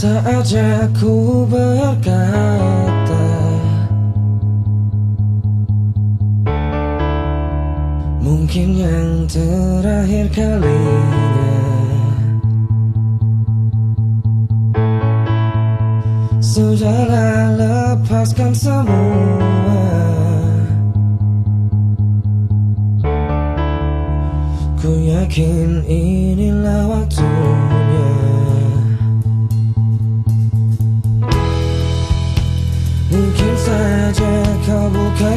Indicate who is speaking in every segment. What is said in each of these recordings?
Speaker 1: saja ku berkata Mungkin yang terakhir kalinya. Sudahlah lepaskan semua. Ku yakin inilah waktunya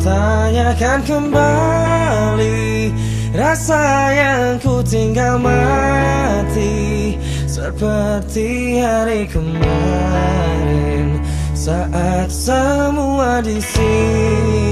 Speaker 1: tanyakan kembali Rasa yang ku tinggal mati Seperti hari kemarin. Saat semua di sini